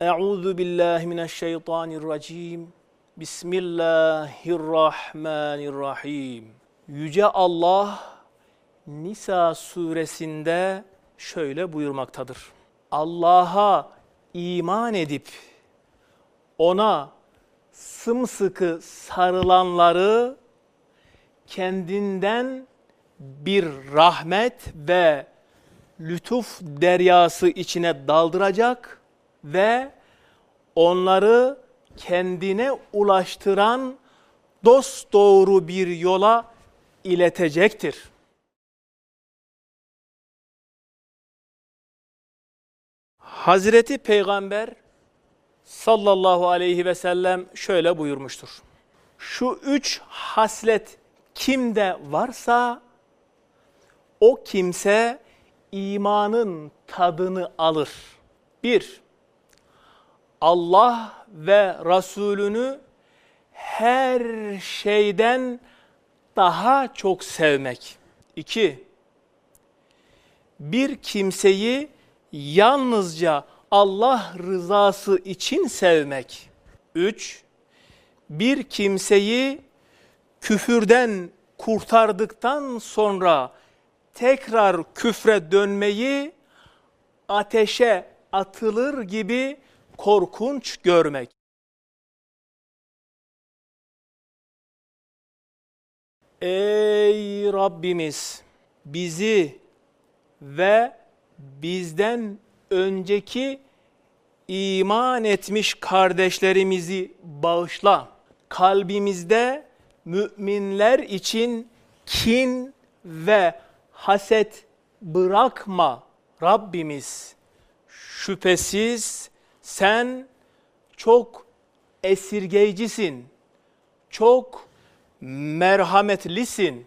Euzu billahi mineşşeytanirracim. Bismillahirrahmanirrahim. Yüce Allah Nisa suresinde şöyle buyurmaktadır. Allah'a iman edip ona sımsıkı sarılanları kendinden bir rahmet ve lütuf deryası içine daldıracak ve onları kendine ulaştıran dost doğru bir yola iletecektir. Hazreti Peygamber sallallahu aleyhi ve sellem şöyle buyurmuştur. Şu üç haslet kimde varsa o kimse imanın tadını alır. Bir, Allah ve Resulünü her şeyden daha çok sevmek. İki, bir kimseyi yalnızca Allah rızası için sevmek. Üç, bir kimseyi küfürden kurtardıktan sonra tekrar küfre dönmeyi ateşe atılır gibi korkunç görmek. Ey Rabbimiz bizi ve bizden önceki iman etmiş kardeşlerimizi bağışla. Kalbimizde müminler için kin ve haset bırakma Rabbimiz. Şüphesiz sen çok esirgeycisin, çok merhametlisin.